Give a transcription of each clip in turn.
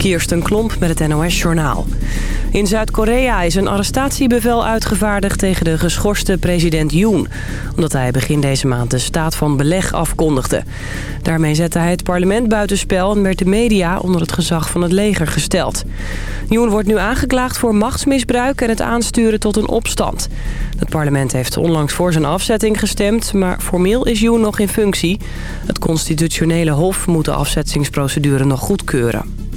Kirsten Klomp met het NOS-journaal. In Zuid-Korea is een arrestatiebevel uitgevaardigd tegen de geschorste president Yoon... omdat hij begin deze maand de staat van beleg afkondigde. Daarmee zette hij het parlement buitenspel en werd de media onder het gezag van het leger gesteld. Yoon wordt nu aangeklaagd voor machtsmisbruik en het aansturen tot een opstand. Het parlement heeft onlangs voor zijn afzetting gestemd, maar formeel is Yoon nog in functie. Het constitutionele hof moet de afzettingsprocedure nog goedkeuren.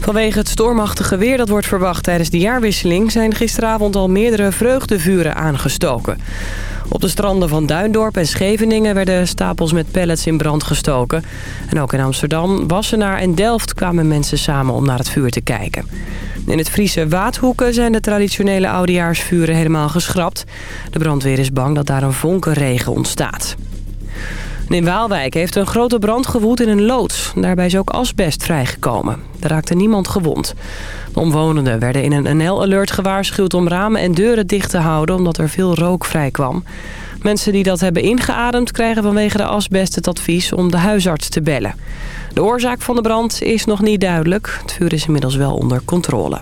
Vanwege het stormachtige weer dat wordt verwacht tijdens de jaarwisseling... zijn gisteravond al meerdere vreugdevuren aangestoken. Op de stranden van Duindorp en Scheveningen werden stapels met pellets in brand gestoken. En ook in Amsterdam, Wassenaar en Delft kwamen mensen samen om naar het vuur te kijken. In het Friese Waadhoeken zijn de traditionele oudejaarsvuren helemaal geschrapt. De brandweer is bang dat daar een vonkenregen ontstaat. In Waalwijk heeft een grote brand gewoed in een loods. Daarbij is ook asbest vrijgekomen. Er raakte niemand gewond. De omwonenden werden in een NL-alert gewaarschuwd om ramen en deuren dicht te houden... omdat er veel rook vrijkwam. Mensen die dat hebben ingeademd krijgen vanwege de asbest het advies om de huisarts te bellen. De oorzaak van de brand is nog niet duidelijk. Het vuur is inmiddels wel onder controle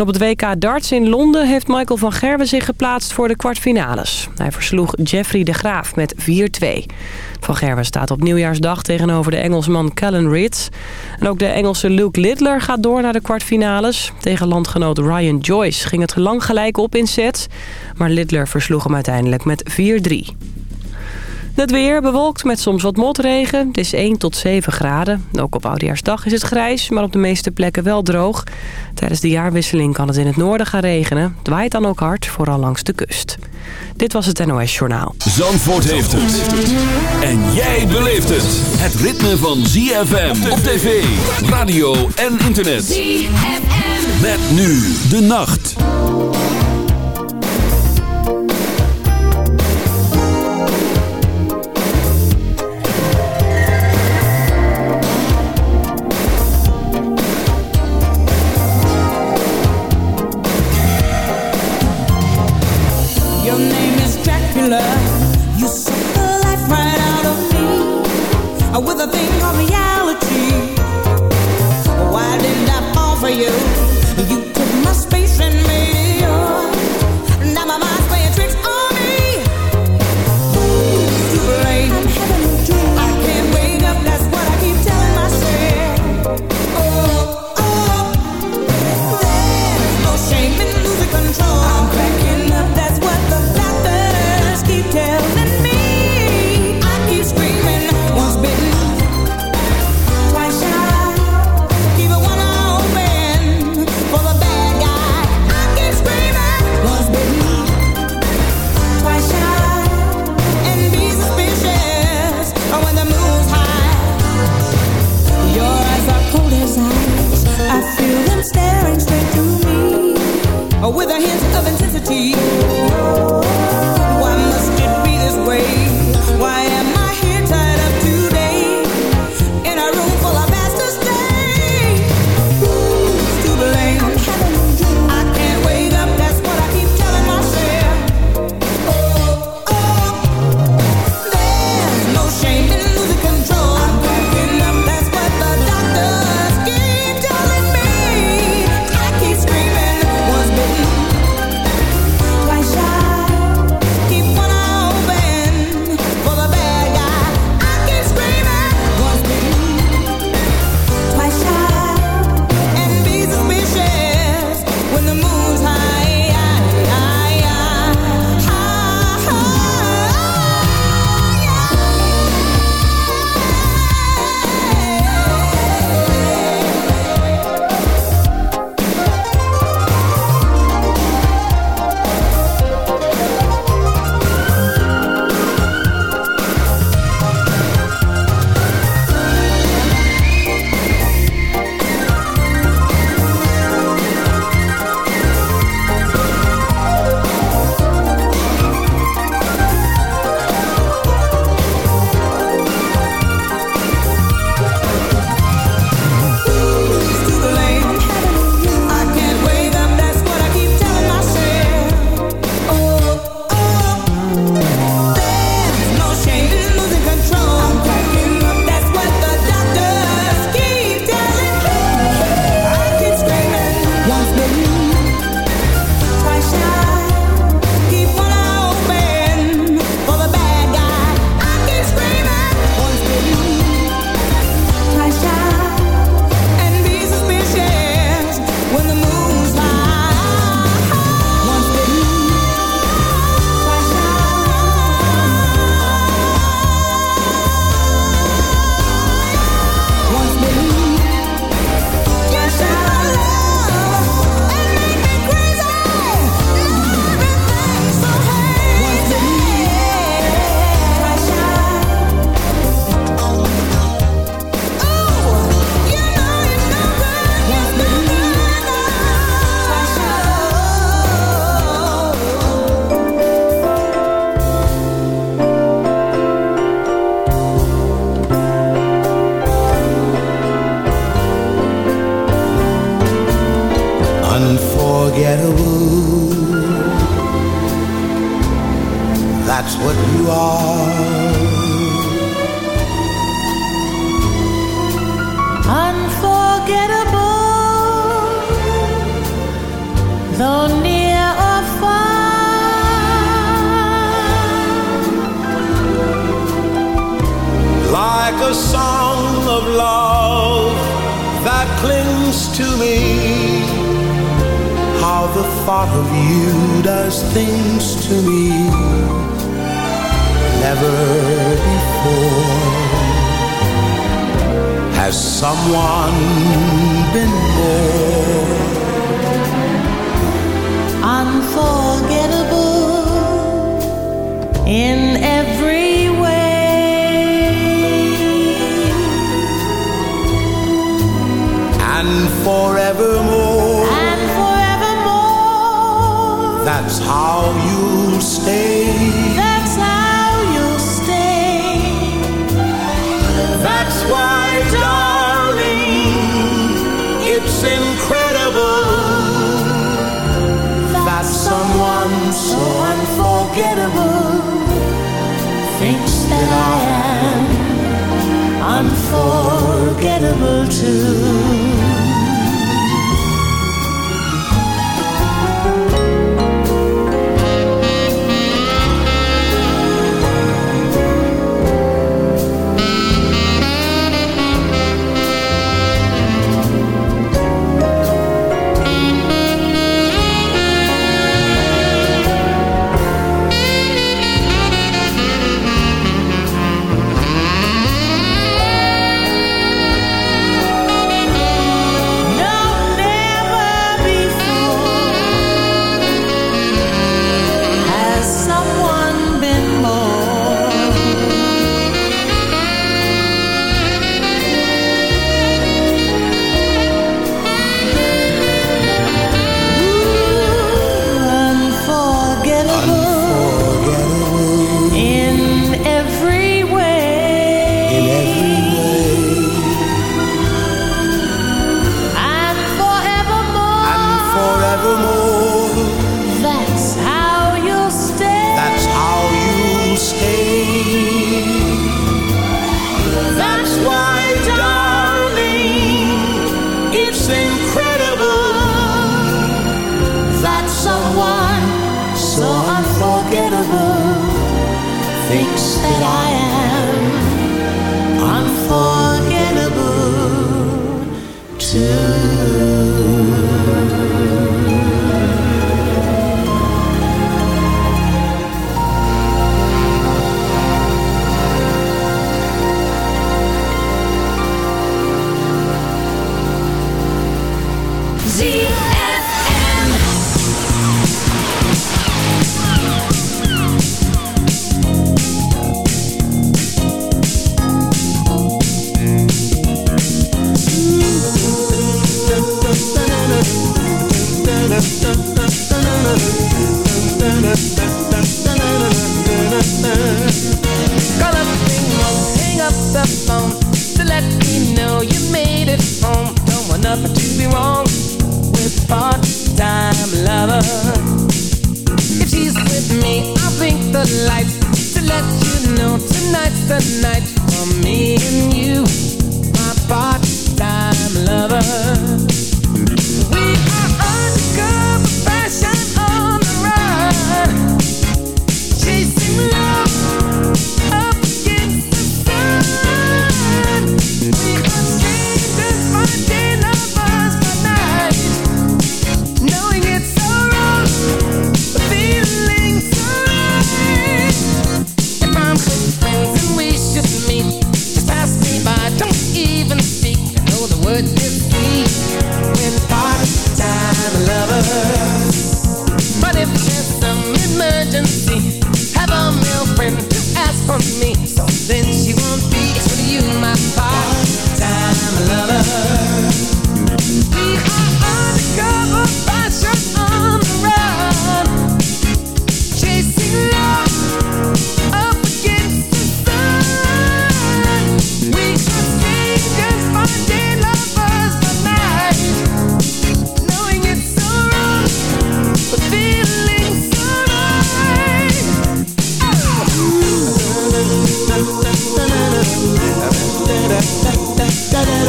op het WK darts in Londen heeft Michael van Gerwen zich geplaatst voor de kwartfinales. Hij versloeg Jeffrey de Graaf met 4-2. Van Gerwen staat op nieuwjaarsdag tegenover de Engelsman Callan Ritz. En ook de Engelse Luke Littler gaat door naar de kwartfinales. Tegen landgenoot Ryan Joyce ging het lang gelijk op in sets. Maar Littler versloeg hem uiteindelijk met 4-3. Het weer bewolkt met soms wat motregen. Het is 1 tot 7 graden. Ook op Oudejaarsdag is het grijs, maar op de meeste plekken wel droog. Tijdens de jaarwisseling kan het in het noorden gaan regenen. Het waait dan ook hard, vooral langs de kust. Dit was het NOS Journaal. Zandvoort heeft het. En jij beleeft het. Het ritme van ZFM op tv, radio en internet. ZFM. Met nu de nacht. Unforgettable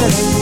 sure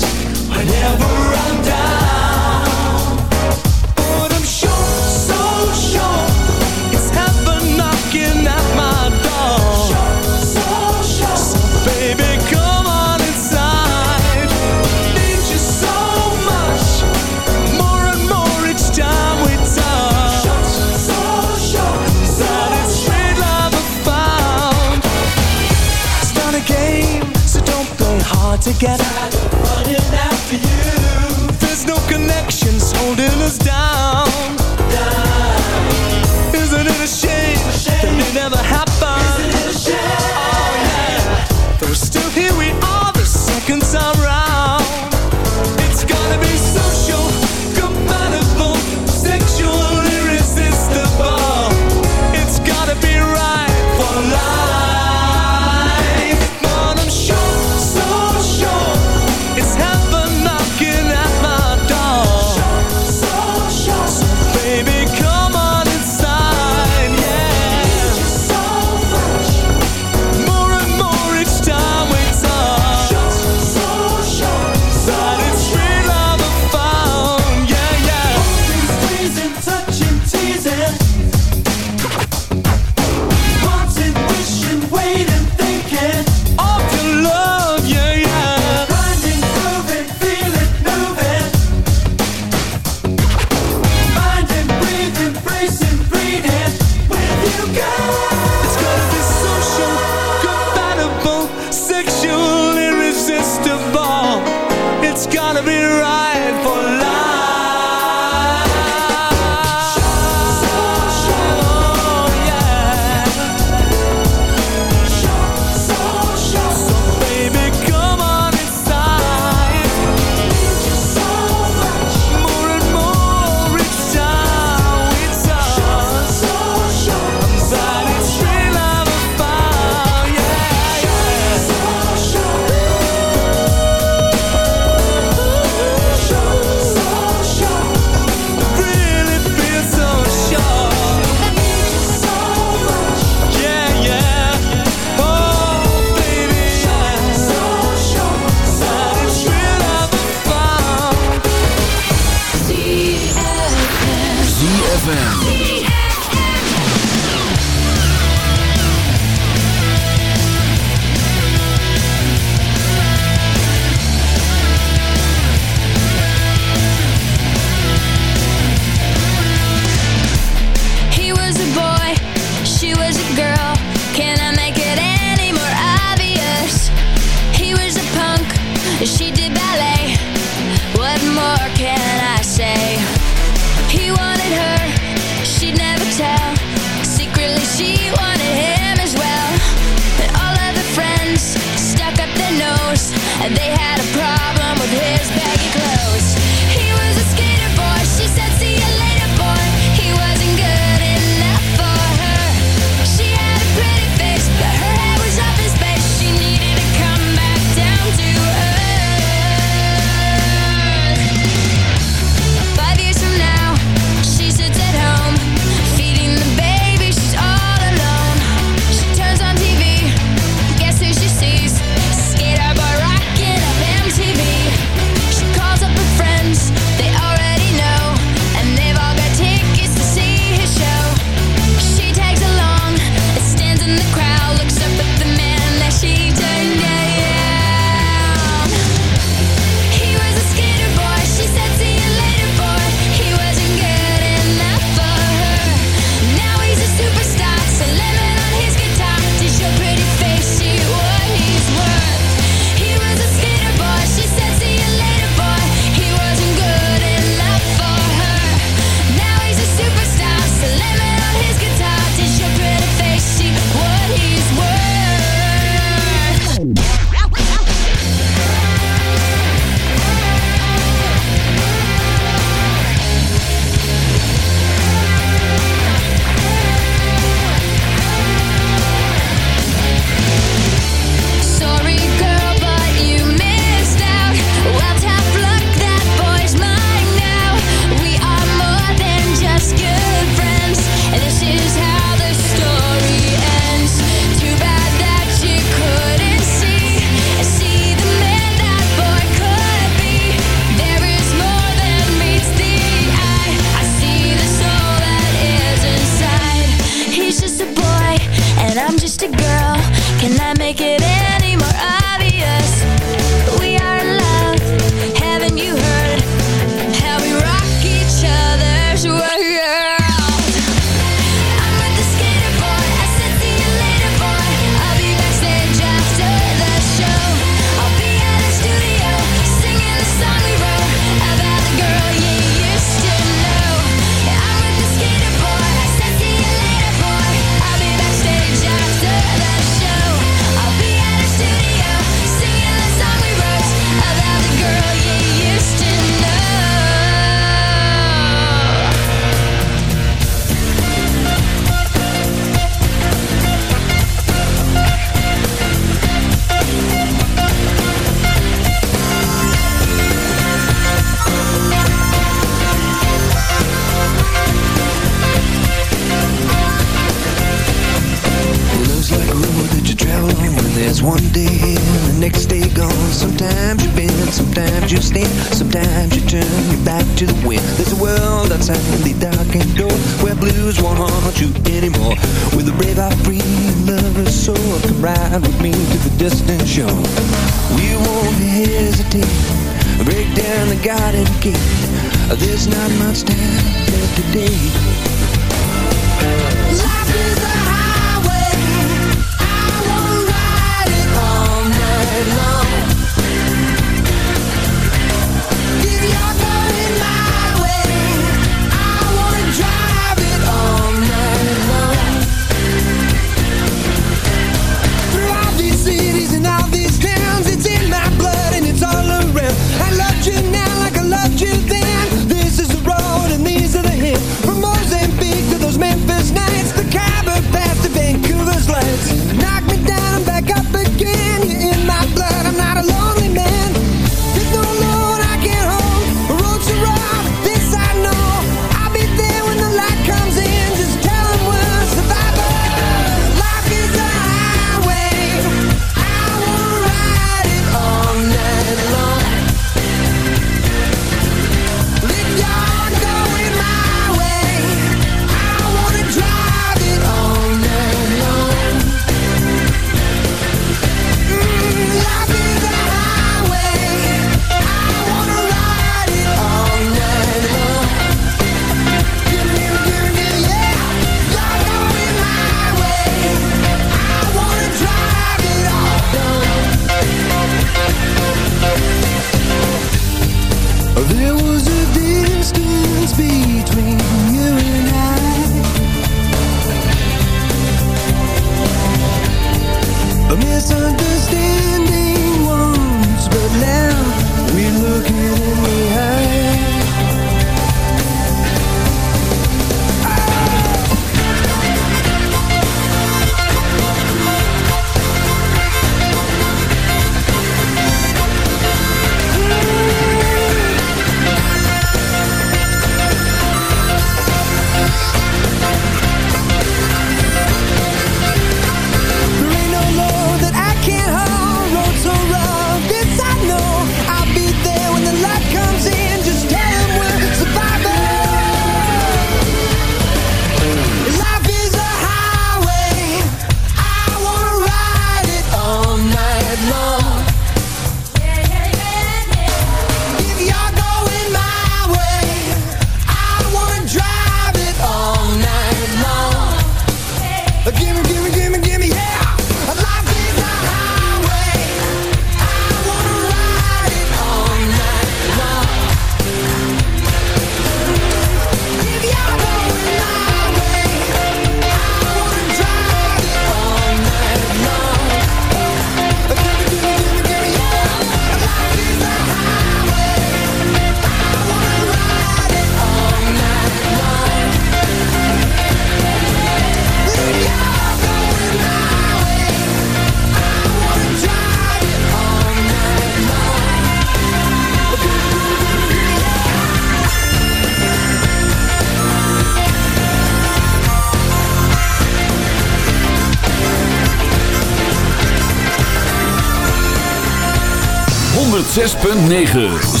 106.9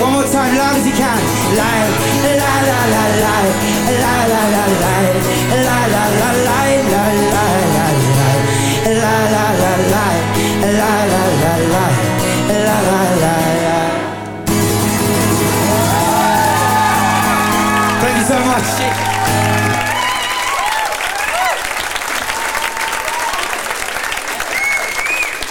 One more time, loud as you can. La la la la la,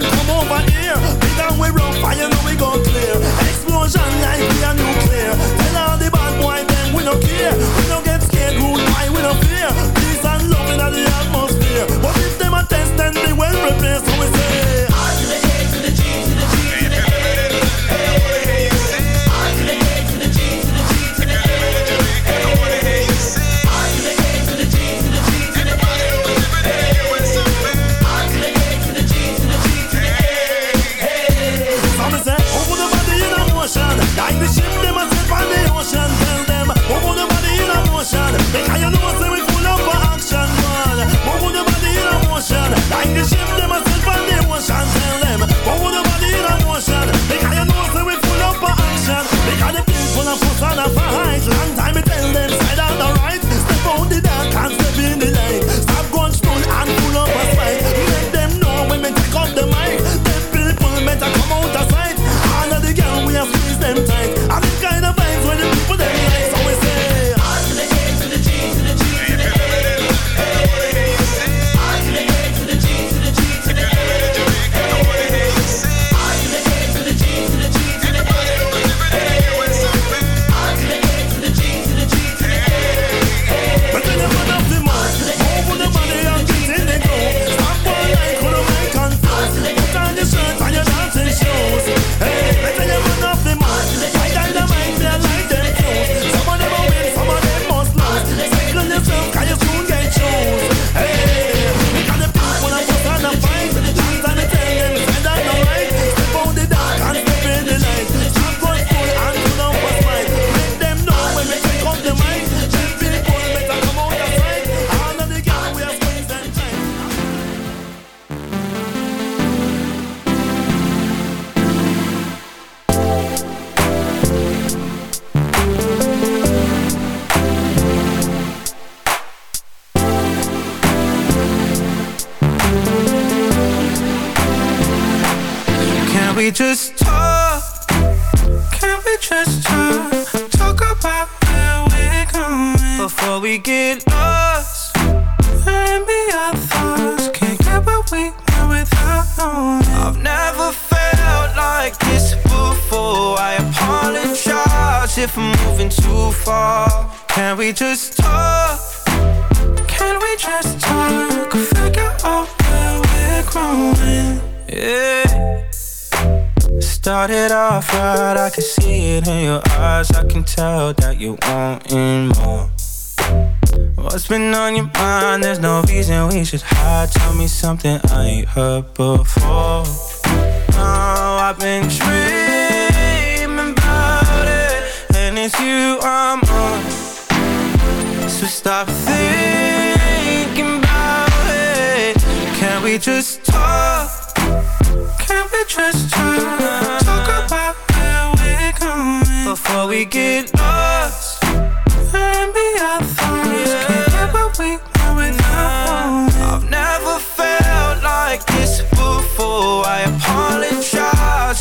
come over her before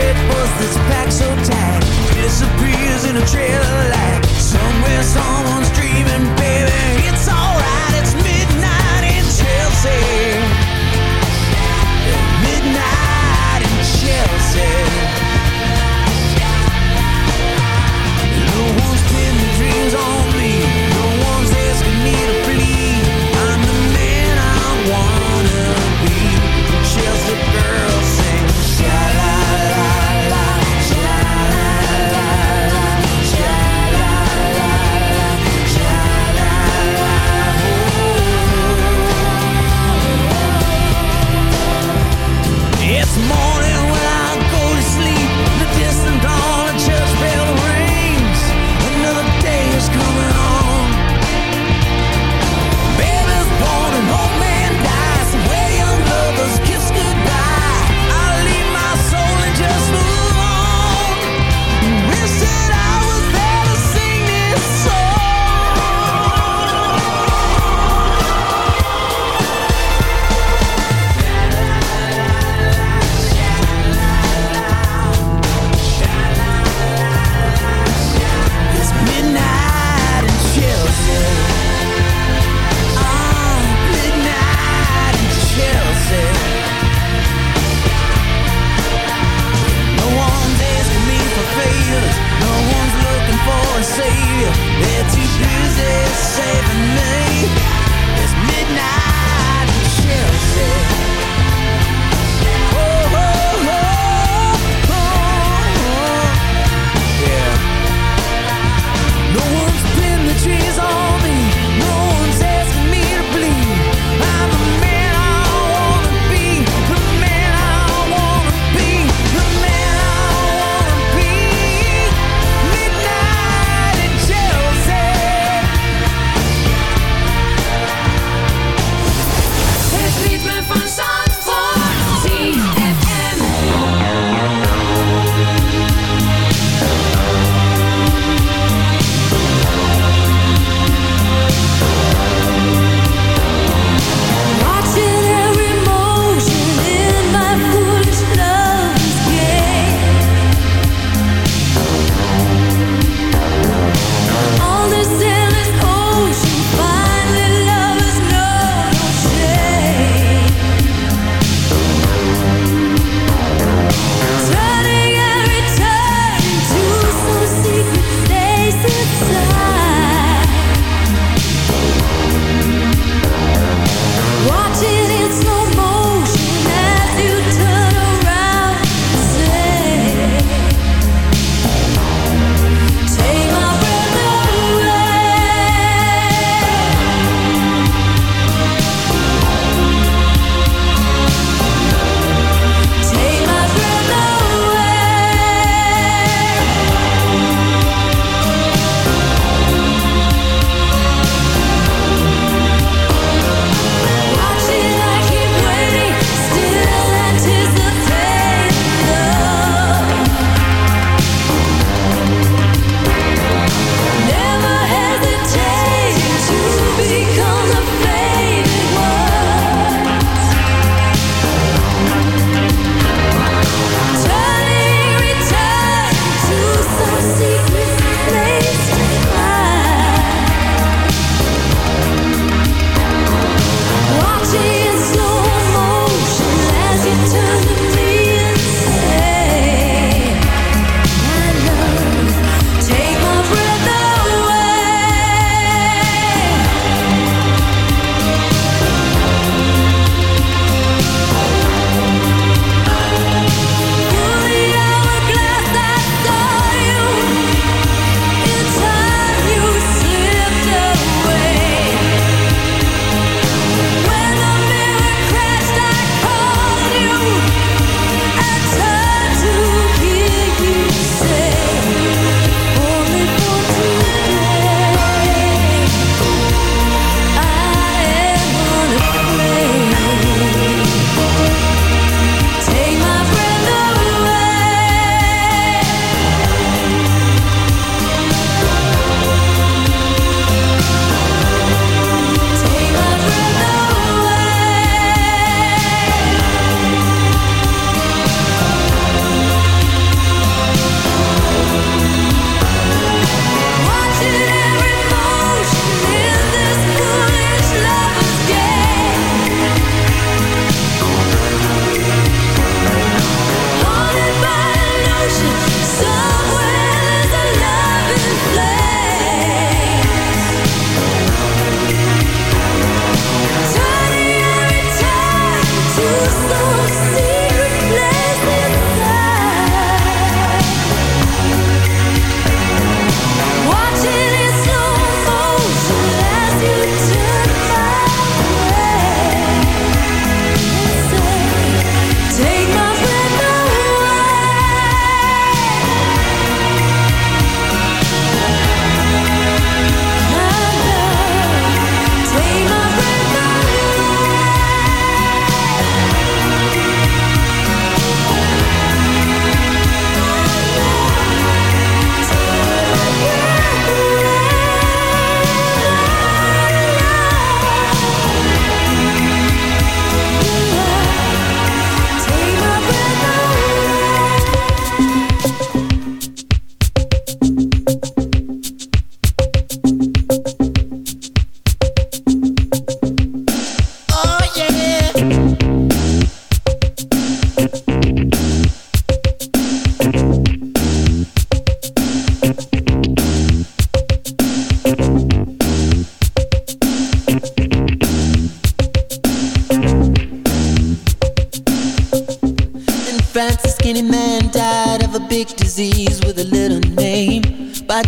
Red bus that's packed so tight disappears in a trail of light. Somewhere someone's dreaming, baby. It's alright, it's midnight in Chelsea. Midnight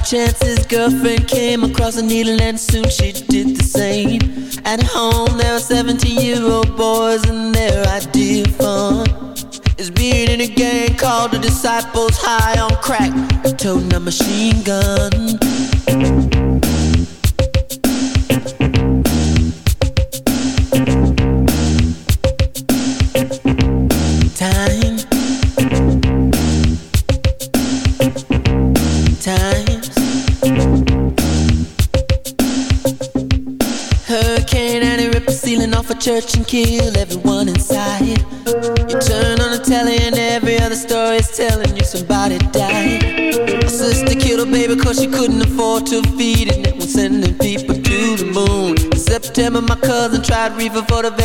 chances. Girlfriend came across a needle and soon. River for the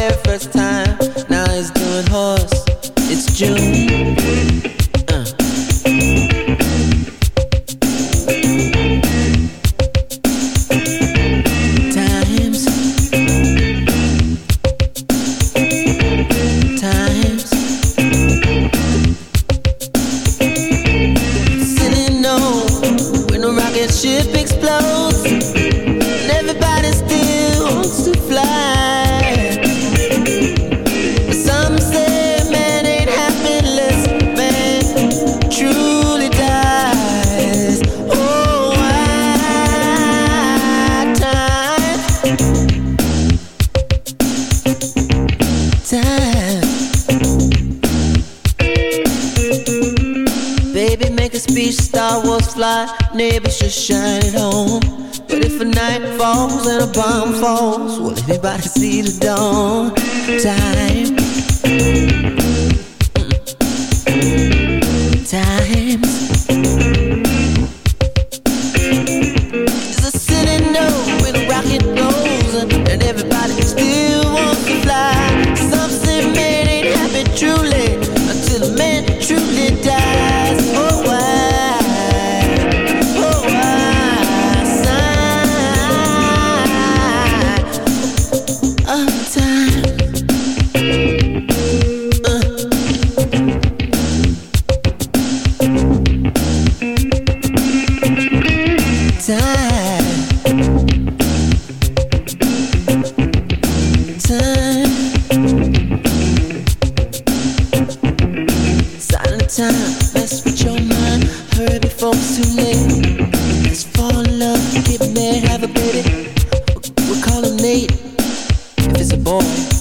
if it's a boy.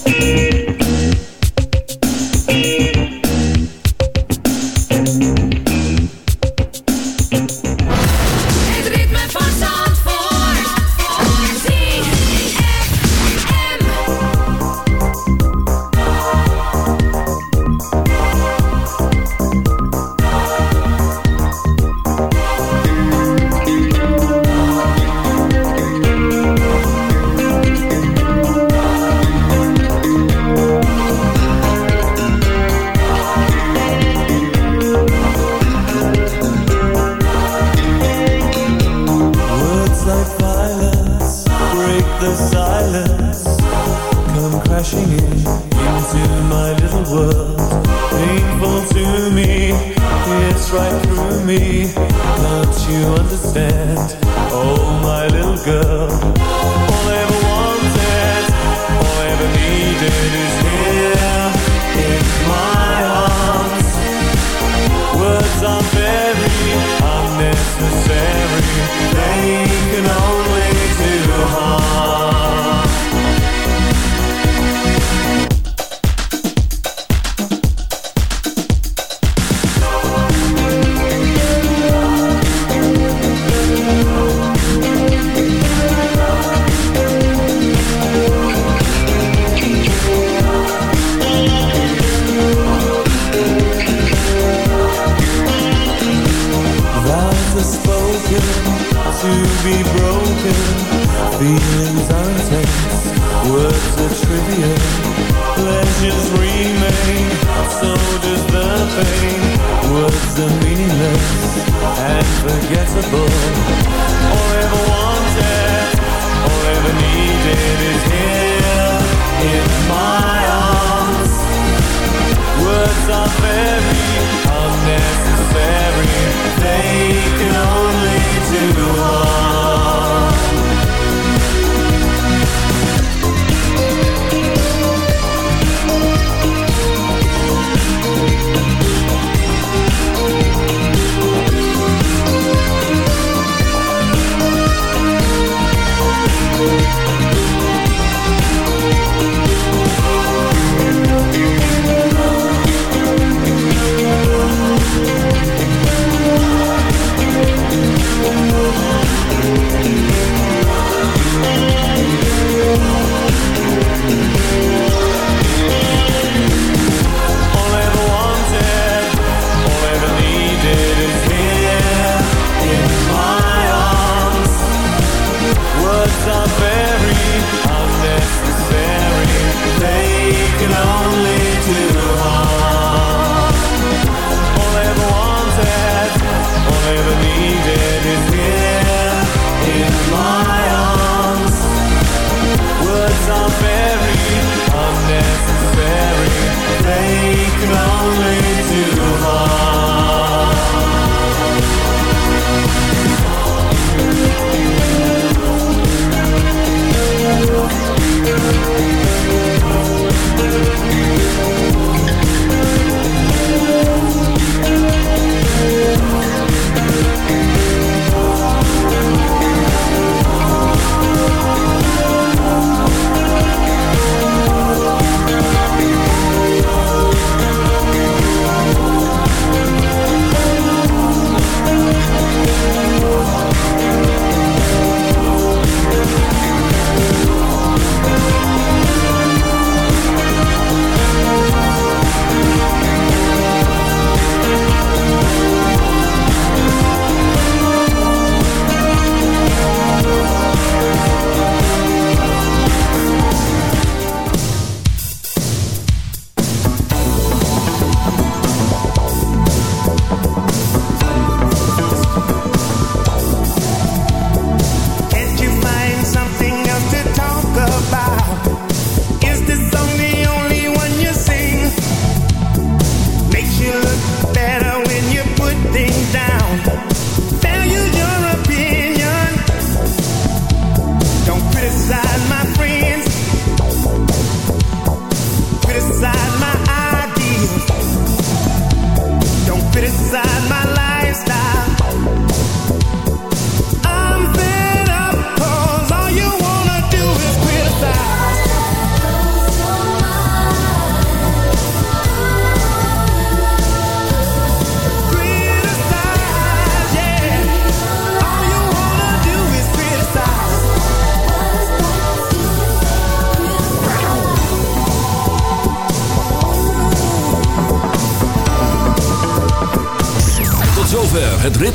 unforgettable.